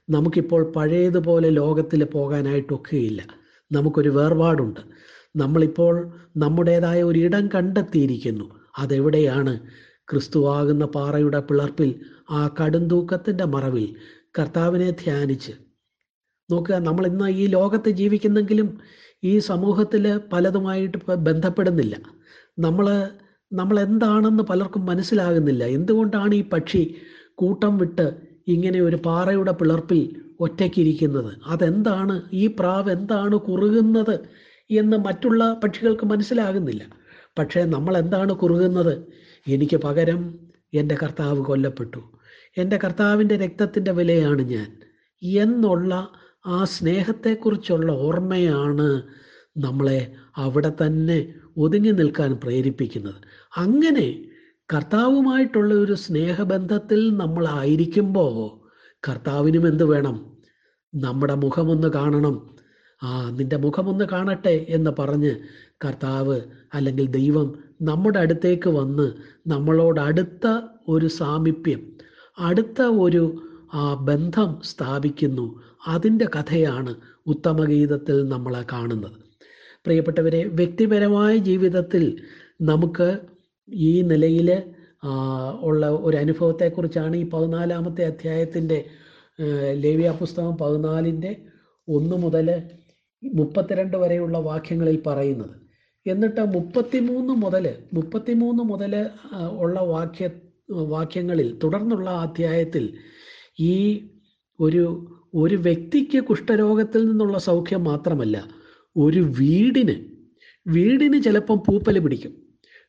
നമുക്കിപ്പോൾ പഴയതുപോലെ ലോകത്തിൽ പോകാനായിട്ടൊക്കെയില്ല. നമുക്കൊരു വേർപാടുണ്ട്. നമ്മളിപ്പോൾ നമ്മുടേതായ ഒരു ഇടം കണ്ടെത്തിയിരിക്കുന്നു. അതെവിടെയാണ്? ക്രിസ്തുവാകുന്ന പാറയുടെ പിളർപ്പിൽ ആ കടുംതൂക്കത്തിന്റെ മറവിൽ. കർത്താവിനെ ധ്യാനിച്ച്. നോക്കുക നമ്മൾ ഇന്ന് ഈ ലോകത്ത് ജീവിക്കുന്നെങ്കിലും ഈ സമൂഹത്തിൽ പലതുമായിട്ട് ബന്ധപ്പെടുന്നില്ല. നമ്മൾ നമ്മൾ എന്താണെന്ന് പലർക്കും മനസ്സിലാകുന്നില്ല. എന്തുകൊണ്ടാണ് ഈ പക്ഷി കൂട്ടം വിട്ട് ഇങ്ങനെ ഒരു പാറയുടെ പിളർപ്പിൽ ഒറ്റയ്ക്കിരിക്കുന്നത് അതെന്താണ്? ഈ പ്രാവ് എന്താണ് കുറുകുന്നത് എന്ന് മറ്റുള്ള പക്ഷികൾക്ക് മനസ്സിലാകുന്നില്ല. പക്ഷേ നമ്മൾ എന്താണ് കുറുകുന്നത്? എനിക്ക് പകരം എന്റെ കർത്താവ് കൊല്ലപ്പെട്ടു. എന്റെ കർത്താവിന്റെ രക്തത്തിന്റെ വിലയാണ് ഞാൻ. എന്നുള്ള ആ സ്നേഹത്തെക്കുറിച്ചുള്ള ഓർമ്മയാണ് നമ്മളെ അവിടെ തന്നെ ഒതുങ്ങി നിൽക്കാൻ പ്രേരിപ്പിക്കുന്നത്. അങ്ങനെ കർത്താവുമായിട്ടുള്ള ഒരു സ്നേഹബന്ധത്തിൽ നമ്മളായിരിക്കുമ്പോൾ കർത്താവിനും എന്ത് വേണം? നമ്മുടെ മുഖമൊന്ന് കാണണം. ആ നിന്റെ മുഖമൊന്ന് കാണട്ടെ എന്ന് പറഞ്ഞ് കർത്താവ് അല്ലെങ്കിൽ ദൈവം നമ്മുടെ അടുത്തേക്ക് വന്ന് നമ്മളോട് അടുത്ത ഒരു സാമീപ്യം അടുത്ത ഒരു ആ ബന്ധം സ്ഥാപിക്കുന്നു. അതിന്റെ കഥയാണ് ഉത്തമഗീതത്തിൽ നമ്മൾ കാണുന്നത്. പ്രിയപ്പെട്ടവരെ വ്യക്തിപരമായ ജീവിതത്തിൽ നമുക്ക് ഈ നിലയിൽ ഉള്ള ഒരു അനുഭവത്തെക്കുറിച്ചാണ് ഈ പതിനാലാമത്തെ അധ്യായത്തിന്റെ ലേവ്യ പുസ്തകം പതിനാലിന്റെ ഒന്ന് മുതൽ മുപ്പത്തിരണ്ട് വരെയുള്ള വാക്യങ്ങളിൽ പറയുന്നത്. എന്നിട്ട് മുപ്പത്തിമൂന്ന് മുതൽ മുപ്പത്തിമൂന്ന് മുതൽ ഉള്ള വാക്യ വാക്യങ്ങളിൽ തുടർന്നുള്ള അധ്യായത്തിൽ ഈ ഒരു ഒരു വ്യക്തിക്ക് കുഷ്ഠരോഗത്തിൽ നിന്നുള്ള സൗഖ്യം മാത്രമല്ല ഒരു വീടിന് വീടിന് ചിലപ്പം പൂപ്പൽ പിടിക്കും.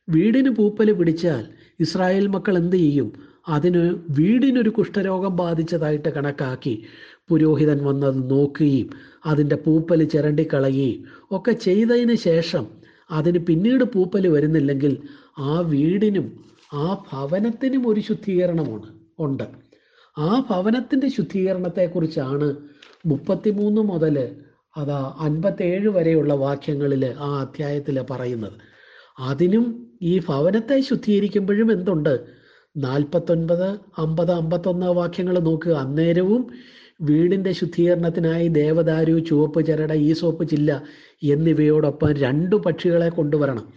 വീടിന് പൂപ്പൽ പിടിച്ചാൽ ഇസ്രായേൽ മക്കൾ എന്ത് ചെയ്യും? അതിന് വീടിനൊരു കുഷ്ഠരോഗം ബാധിച്ചതായിട്ട് കണക്കാക്കി പുരോഹിതൻ വന്നത് നോക്കുകയും അതിന്റെ പൂപ്പൽ ചിരണ്ടിക്കളയുകയും ഒക്കെ ചെയ്തതിന് ശേഷം അതിന് പിന്നീട് പൂപ്പൽ വരുന്നില്ലെങ്കിൽ ആ വീടിനും ആ ഭവനത്തിനും ഒരു ശുദ്ധീകരണമാണ് ഉണ്ട്. ആ ഭവനത്തിന്റെ ശുദ്ധീകരണത്തെക്കുറിച്ചാണ് മുപ്പത്തിമൂന്ന് മുതൽ അതാ അൻപത്തേഴ് വരെയുള്ള വാക്യങ്ങളിൽ ആ അധ്യായത്തിൽ പറയുന്നത്. അതിനും ഈ ഭവനത്തെ ശുദ്ധീകരിക്കുമ്പോഴും എന്തുണ്ട്? നാൽപ്പത്തൊൻപത് അമ്പത് അമ്പത്തൊന്ന് വാക്യങ്ങൾ നോക്കുക അന്നേരവും വീടിന്റെ ശുദ്ധീകരണത്തിനായി ദേവദാരു ചുവപ്പ് ചരട ഈ സോപ്പ് ചില്ല എന്നിവയോടൊപ്പം രണ്ടു പക്ഷികളെ കൊണ്ടുവരണം.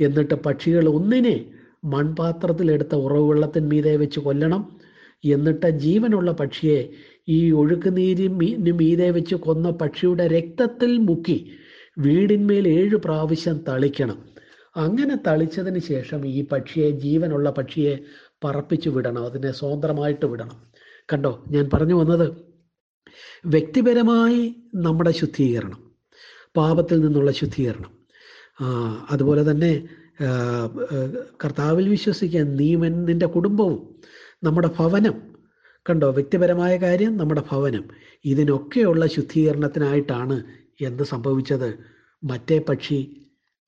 എന്നിട്ട് പക്ഷികൾ ഒന്നിനെ മൺപാത്രത്തിലെടുത്ത ഉറവുവെള്ളത്തിന്മീതെ വെച്ച് കൊല്ലണം. എന്നിട്ട് ജീവനുള്ള പക്ഷിയെ ഈ ഒഴുക്ക് നീരിന് മീതെ വെച്ച് കൊന്ന പക്ഷിയുടെ രക്തത്തിൽ മുക്കി വീടിന്മേൽ ഏഴു പ്രാവശ്യം തളിക്കണം. അങ്ങനെ തളിച്ചതിന് ശേഷം ഈ പക്ഷിയെ ജീവനുള്ള പക്ഷിയെ പറപ്പിച്ചു വിടണം അതിനെ സ്വതന്ത്രമായിട്ട് വിടണം. കണ്ടോ ഞാൻ പറഞ്ഞു വന്നത് വ്യക്തിപരമായി നമ്മുടെ ശുദ്ധീകരണം പാപത്തിൽ നിന്നുള്ള ശുദ്ധീകരണം. അതുപോലെ തന്നെ കർത്താവിൽ വിശ്വസിക്കാൻ നീമൻ നിന്റെ കുടുംബവും നമ്മുടെ ഭവനം കണ്ടോ വ്യക്തിപരമായ കാര്യം നമ്മുടെ ഭവനം ഇതിനൊക്കെയുള്ള ശുദ്ധീകരണത്തിനായിട്ടാണ് എന്ത് സംഭവിച്ചത്? മറ്റേ പക്ഷി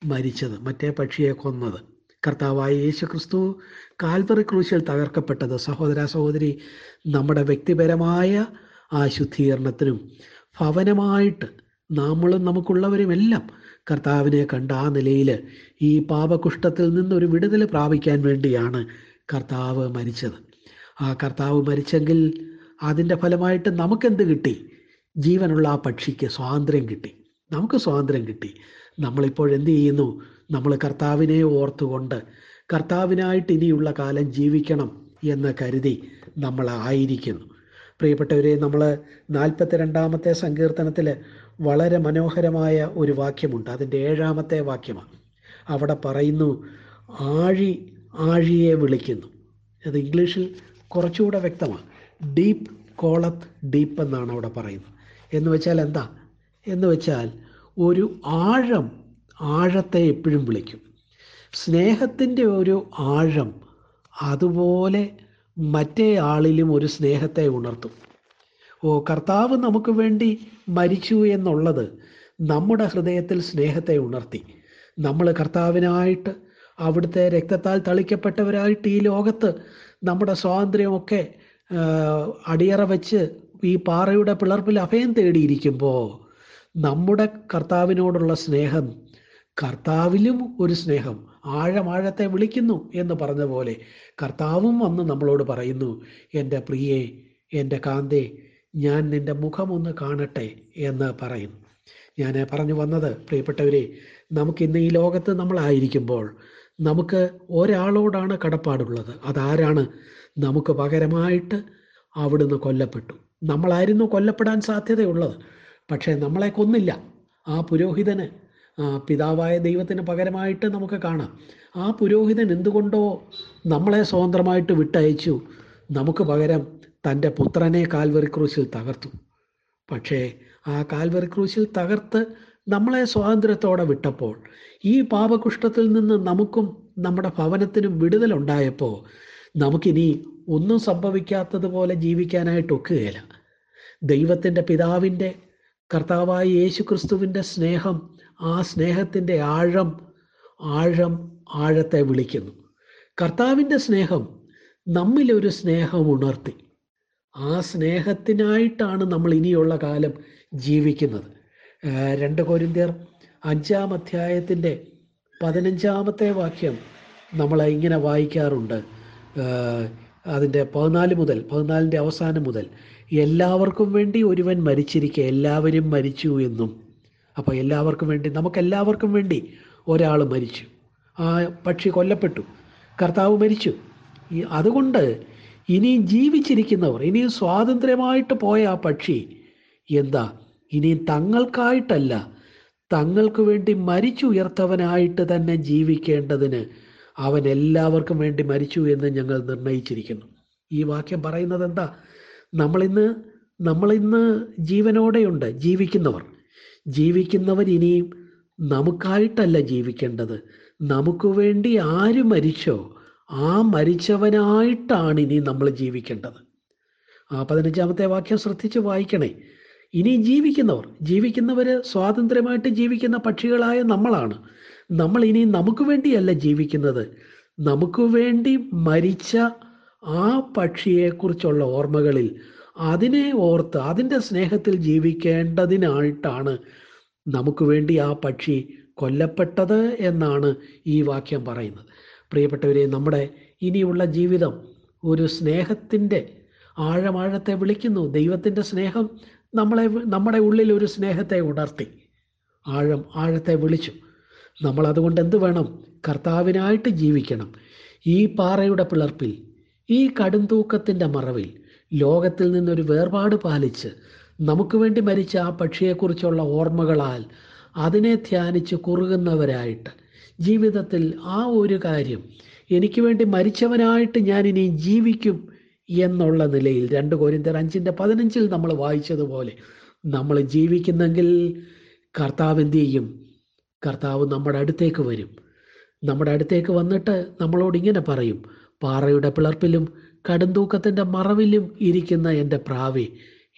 മരിച്ചത് മറ്റേ പക്ഷിയെ കൊന്നത്. കർത്താവായ യേശു ക്രിസ്തു കാൽവറി ക്രൂശിൽ തകർക്കപ്പെട്ടത്. സഹോദര സഹോദരി നമ്മുടെ വ്യക്തിപരമായ ആ ശുദ്ധീകരണത്തിനും ഭവനമായിട്ട് നമ്മളും നമുക്കുള്ളവരുമെല്ലാം കർത്താവിനെ കണ്ട ആ നിലയിൽ ഈ പാപകുഷ്ഠത്തിൽ നിന്നൊരു വിടുതൽ പ്രാപിക്കാൻ വേണ്ടിയാണ് കർത്താവ് മരിച്ചത്. ആ കർത്താവ് മരിച്ചെങ്കിൽ അതിന്റെ ഫലമായിട്ട് നമുക്കെന്ത് കിട്ടി? ജീവനുള്ള ആ പക്ഷിക്ക് സ്വാതന്ത്ര്യം കിട്ടി. നമുക്ക് സ്വാതന്ത്ര്യം കിട്ടി. നമ്മളിപ്പോൾ എന്ത് ചെയ്യുന്നു? നമ്മൾ കർത്താവിനെ ഓർത്തുകൊണ്ട് കർത്താവിനായിട്ട് ഇനിയുള്ള കാലം ജീവിക്കണം എന്ന് കരുതി നമ്മൾ ആയിരിക്കുന്നു. പ്രിയപ്പെട്ടവരെ നമ്മൾ നാൽപ്പത്തി രണ്ടാമത്തെ സങ്കീർത്തനത്തിൽ വളരെ മനോഹരമായ ഒരു വാക്യമുണ്ട്. അതിന്റെ ഏഴാമത്തെ വാക്യമാണ്. അവിടെ പറയുന്നു ആഴി ആഴിയെ വിളിക്കുന്നു. അത് ഇംഗ്ലീഷിൽ കുറച്ചുകൂടെ വ്യക്തമാണ്. ഡീപ്പ് കോളത്ത് ഡീപ്പ് എന്നാണ് അവിടെ പറയുന്നത്. എന്ന് വെച്ചാൽ എന്താ? എന്ന് വെച്ചാൽ ഒരു ആഴം ആഴത്തെ എപ്പോഴും വിളിക്കും. സ്നേഹത്തിന്റെ ഒരു ആഴം അതുപോലെ മറ്റേ ആളിലും ഒരു സ്നേഹത്തെ ഉണർത്തും. ഓ കർത്താവ് നമുക്ക് വേണ്ടി മരിച്ചു എന്നുള്ളത് നമ്മുടെ ഹൃദയത്തിൽ സ്നേഹത്തെ ഉണർത്തി. നമ്മൾ കർത്താവിനായിട്ട് അവിടുത്തെ രക്തത്താൽ തളിക്കപ്പെട്ടവരായിട്ട് ഈ ലോകത്ത് നമ്മുടെ സ്വാതന്ത്ര്യമൊക്കെ അടിയറ വെച്ച് ഈ പാറയുടെ പിളർപ്പിൽ അഭയം തേടിയിരിക്കുമ്പോൾ നമ്മുടെ കർത്താവിനോടുള്ള സ്നേഹം കർത്താവിലും ഒരു സ്നേഹം ആഴമാഴത്തെ വിളിക്കുന്നു എന്ന് പറഞ്ഞ പോലെ കർത്താവും വന്ന് നമ്മളോട് പറയുന്നു എന്റെ പ്രിയേ എന്റെ കാന്തേ ഞാൻ നിന്റെ മുഖമൊന്ന് കാണട്ടെ എന്ന് പറയുന്നു. ഞാൻ പറഞ്ഞു വന്നത് പ്രിയപ്പെട്ടവരെ നമുക്ക് ഇന്ന് ഈ ലോകത്ത് നമ്മളായിരിക്കുമ്പോൾ നമുക്ക് ഒരാളോടാണ് കടപ്പാടുള്ളത്. അതാരാണ്? നമുക്ക് പകരമായിട്ട് അവിടുന്ന് കൊല്ലപ്പെട്ടു. നമ്മളായിരുന്നു കൊല്ലപ്പെടാൻ സാധ്യതയുള്ളത്. പക്ഷേ നമ്മളെ കൊന്നില്ല. ആ പുരോഹിതന് പിതാവായ ദൈവത്തിന് പകരമായിട്ട് നമുക്ക് കാണാം. ആ പുരോഹിതൻ എന്തുകൊണ്ടോ നമ്മളെ സ്വതന്ത്രമായിട്ട് വിട്ടയച്ചു. നമുക്ക് പകരം തന്റെ പുത്രനെ കാൽവറി ക്രൂശിൽ തകർത്തു. പക്ഷേ ആ കാൽവറി ക്രൂശിൽ തകർത്ത് നമ്മളെ സ്വാതന്ത്ര്യത്തോടെ വിട്ടപ്പോൾ ഈ പാപകുഷ്ഠത്തിൽ നിന്ന് നമുക്കും നമ്മുടെ ഭവനത്തിനും വിടുതലുണ്ടായപ്പോൾ നമുക്കിനി ഒന്നും സംഭവിക്കാത്തതുപോലെ ജീവിക്കാനായിട്ട് ഒക്കുകയില്ല. ദൈവത്തിന്റെ പിതാവിന്റെ കർത്താവായ യേശു സ്നേഹം ആ സ്നേഹത്തിന്റെ ആഴം ആഴം ആഴത്തെ വിളിക്കുന്നു. കർത്താവിന്റെ സ്നേഹം നമ്മിലൊരു സ്നേഹം ഉണർത്തി. ആ സ്നേഹത്തിനായിട്ടാണ് നമ്മൾ ഇനിയുള്ള കാലം ജീവിക്കുന്നത്. രണ്ട് കൊരിന്ത്യർ അഞ്ചാം അധ്യായത്തിന്റെ പതിനഞ്ചാമത്തെ വാക്യം നമ്മൾ ഇങ്ങനെ വായിക്കാറുണ്ട്. അതിന്റെ പതിനാല് മുതൽ പതിനാലിന്റെ അവസാനം മുതൽ എല്ലാവർക്കും വേണ്ടി ഒരുവൻ മരിച്ചിരിക്കുക എല്ലാവരും മരിച്ചു എന്നും. അപ്പോൾ എല്ലാവർക്കും വേണ്ടി നമുക്കെല്ലാവർക്കും വേണ്ടി ഒരാൾ മരിച്ചു. ആ പക്ഷി കൊല്ലപ്പെട്ടു. കർത്താവ് മരിച്ചു. അതുകൊണ്ട് ഇനിയും ജീവിച്ചിരിക്കുന്നവർ ഇനിയും സ്വാതന്ത്ര്യമായിട്ട് പോയ ആ പക്ഷി എന്താ? ഇനിയും തങ്ങൾക്കായിട്ടല്ല തങ്ങൾക്ക് വേണ്ടി മരിച്ചുയർത്തവനായിട്ട് തന്നെ ജീവിക്കേണ്ടതിന് അവൻ എല്ലാവർക്കും വേണ്ടി മരിച്ചു എന്ന് ഞങ്ങൾ നിർണയിച്ചിരിക്കുന്നു. ഈ വാക്യം പറയുന്നത് എന്താ നമ്മളിന്ന് നമ്മളിന്ന് ജീവനോടെയുണ്ട് ജീവിക്കുന്നവർ. ജീവിക്കുന്നവർ ഇനിയും നമുക്കായിട്ടല്ല ജീവിക്കേണ്ടത്. നമുക്ക് വേണ്ടി ആര് മരിച്ചോ ആ മരിച്ചവനായിട്ടാണ് ഇനി നമ്മൾ ജീവിക്കേണ്ടത്. ആ പതിനഞ്ചാമത്തെ വാക്യം ശ്രദ്ധിച്ച് വായിക്കണേ. ഇനി ജീവിക്കുന്നവർ ജീവിക്കുന്നവർ സ്വാതന്ത്ര്യമായിട്ട് ജീവിക്കുന്ന പക്ഷികളായ നമ്മളാണ്. നമ്മൾ ഇനി നമുക്ക് വേണ്ടിയല്ല ജീവിക്കുന്നത്. നമുക്ക് വേണ്ടി മരിച്ച ആ പക്ഷിയെക്കുറിച്ചുള്ള ഓർമ്മകളിൽ അതിനെ ഓർത്ത് അതിന്റെ സ്നേഹത്തിൽ ജീവിക്കേണ്ടതിനായിട്ടാണ് നമുക്ക് വേണ്ടി ആ പക്ഷി കൊല്ലപ്പെട്ടത് എന്നാണ് ഈ വാക്യം പറയുന്നത്. പ്രിയപ്പെട്ടവരെ നമ്മുടെ ഇനിയുള്ള ജീവിതം ഒരു സ്നേഹത്തിന്റെ ആഴമാഴത്തെ വിളിക്കുന്നു. ദൈവത്തിന്റെ സ്നേഹം നമ്മളെ നമ്മുടെ ഉള്ളിൽ ഒരു സ്നേഹത്തെ ഉണർത്തി ആഴം ആഴത്തെ വിളിച്ചു. നമ്മൾ അതുകൊണ്ട് എന്ത് വേണം? കർത്താവിനായിട്ട് ജീവിക്കണം. ഈ പാറയുടെ പിളർപ്പിൽ ഈ കടുംതൂക്കത്തിന്റെ മറവിൽ ലോകത്തിൽ നിന്നൊരു വേർപാട് പാലിച്ച് നമുക്ക് വേണ്ടി മരിച്ച ആ പക്ഷിയെക്കുറിച്ചുള്ള ഓർമ്മകളാൽ അതിനെ ധ്യാനിച്ച് കുറുകുന്നവരായിട്ട് ജീവിതത്തിൽ ആ ഒരു കാര്യം എനിക്ക് വേണ്ടി മരിച്ചവനായിട്ട് ഞാൻ ഇനി ജീവിക്കും എന്നുള്ള നിലയിൽ രണ്ട് കോരിന്തർ അഞ്ചിന്റെ പതിനഞ്ചിൽ നമ്മൾ വായിച്ചതുപോലെ നമ്മൾ ജീവിക്കുന്നെങ്കിൽ കർത്താവ് എന്ത് ചെയ്യും? കർത്താവ് നമ്മുടെ അടുത്തേക്ക് വരും. നമ്മുടെ അടുത്തേക്ക് വന്നിട്ട് നമ്മളോട് ഇങ്ങനെ പറയും പാറയുടെ പിളർപ്പിലും കടുംതൂക്കത്തിന്റെ മറവിലും ഇരിക്കുന്ന എന്റെ പ്രാവേ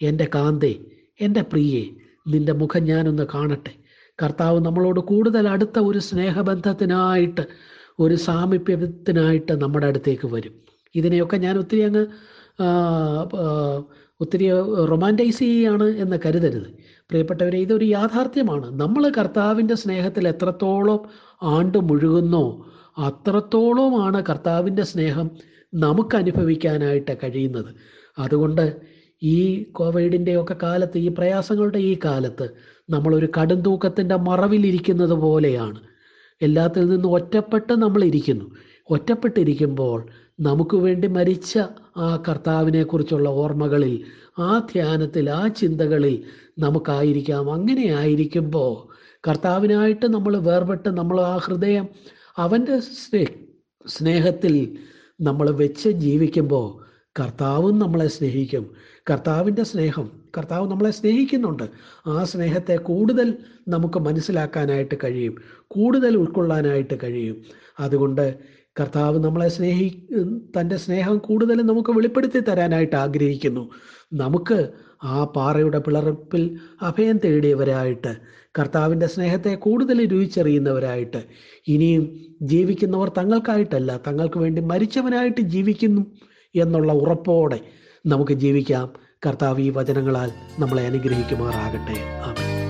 എന്റെ കാന്തേ എന്റെ പ്രിയേ നിന്റെ മുഖം ഞാനൊന്ന് കാണട്ടെ. കർത്താവ് നമ്മളോട് കൂടുതൽ അടുത്ത ഒരു സ്നേഹബന്ധത്തിനായിട്ട് ഒരു സാമീപ്യത്തിനായിട്ട് നമ്മുടെ അടുത്തേക്ക് വരും. ഇതിനെയൊക്കെ ഞാൻ ഒത്തിരി അങ്ങ് ഒത്തിരി റൊമാന്റൈസ് ചെയ്യുകയാണ് എന്ന് കരുതരുത്. പ്രിയപ്പെട്ടവരെ ഇതൊരു യാഥാർത്ഥ്യമാണ്. നമ്മൾ കർത്താവിന്റെ സ്നേഹത്തിൽ എത്രത്തോളം ആണ്ട് മുഴുകുന്നോ അത്രത്തോളമാണ് കർത്താവിന്റെ സ്നേഹം നമുക്ക് അനുഭവിക്കാനായിട്ട് കഴിയുന്നത്. അതുകൊണ്ട് ഈ കോവിഡിന്റെ ഒക്കെ കാലത്ത് ഈ പ്രയാസങ്ങളുടെ ഈ കാലത്ത് നമ്മളൊരു കടും തൂക്കത്തിന്റെ മറവിലിരിക്കുന്നത് പോലെയാണ്. എല്ലാത്തിൽ നിന്നും ഒറ്റപ്പെട്ട് നമ്മളിരിക്കുന്നു ഒറ്റപ്പെട്ടിരിക്കുമ്പോൾ നമുക്ക് വേണ്ടി മരിച്ച ആ കർത്താവിനെ കുറിച്ചുള്ള ഓർമ്മകളിൽ ആ ധ്യാനത്തിൽ ആ ചിന്തകളിൽ നമുക്കായിരിക്കാം. അങ്ങനെ ആയിരിക്കുമ്പോൾ കർത്താവിനായിട്ട് നമ്മൾ വേർപെട്ട് നമ്മൾ ആ ഹൃദയം അവന്റെ സ്നേ സ്നേഹത്തിൽ നമ്മൾ വെച്ച് ജീവിക്കുമ്പോൾ കർത്താവും നമ്മളെ സ്നേഹിക്കും. കർത്താവിന്റെ സ്നേഹം കർത്താവ് നമ്മളെ സ്നേഹിക്കുന്നുണ്ട്. ആ സ്നേഹത്തെ കൂടുതൽ നമുക്ക് മനസ്സിലാക്കാനായിട്ട് കഴിയും. കൂടുതൽ ഉൾക്കൊള്ളാനായിട്ട് കഴിയും. അതുകൊണ്ട് കർത്താവ് നമ്മളെ സ്നേഹി തന്റെ സ്നേഹം കൂടുതൽ നമുക്ക് വെളിപ്പെടുത്തി തരാനായിട്ട് ആഗ്രഹിക്കുന്നു. നമുക്ക് ആ പാറയുടെ പിളർപ്പിൽ അഭയം തേടിയവരായിട്ട് കർത്താവിന്റെ സ്നേഹത്തെ കൂടുതൽ രുചിച്ചറിയുന്നവരായിട്ട് ഇനിയും ജീവിക്കുന്നവർ തങ്ങൾക്കായിട്ടല്ല തങ്ങൾക്ക് വേണ്ടി മരിച്ചവനായിട്ട് ജീവിക്കുന്നു എന്നുള്ള ഉറപ്പോടെ നമുക്ക് ജീവിക്കാം. കർത്താവ് ഈ വചനങ്ങളാൽ നമ്മളെ അനുഗ്രഹിക്കുമാറാകട്ടെ. ആമേൻ.